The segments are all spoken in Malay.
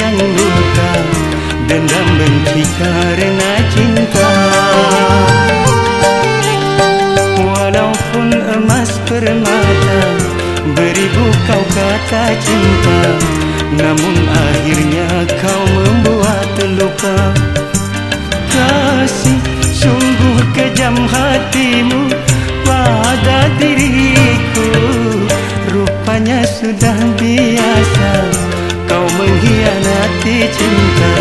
yang luka Dendam benci karena cinta. Walaupun emas permata Beribu kau kata cinta Namun akhirnya kau membuat luka. Kasih sungguh kejam hatimu pada diriku. Rupanya sudah mengkhianati cinta.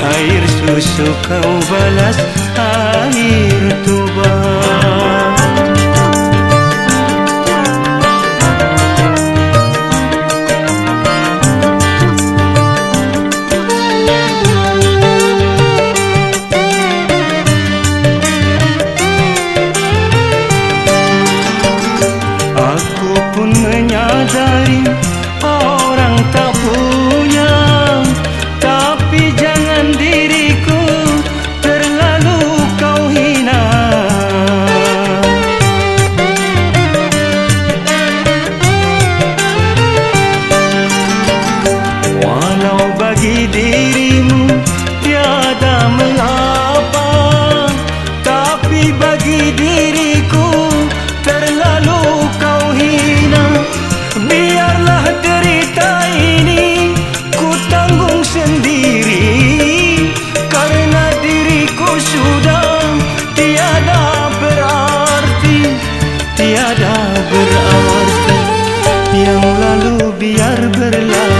Air susu kau balas air tuba dirimu tiada mengapa. Tapi bagi diriku terlalu kau hina. Biarlah derita ini ku tanggung sendiri. Karena diriku sudah tiada berarti Tiada berarti. Yang lalu biar berlalu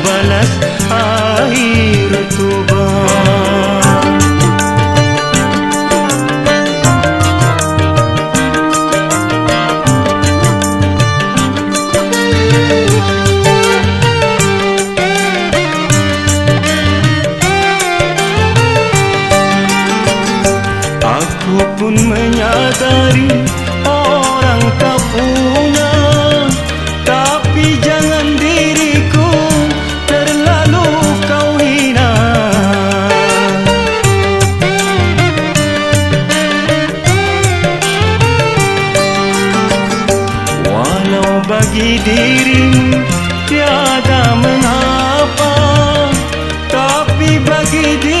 menyadari orang tak punya. Tapi jangan diriku terlalu kau hina. Walau bagi dirimu tiada mengapa. Tapi bagi diriku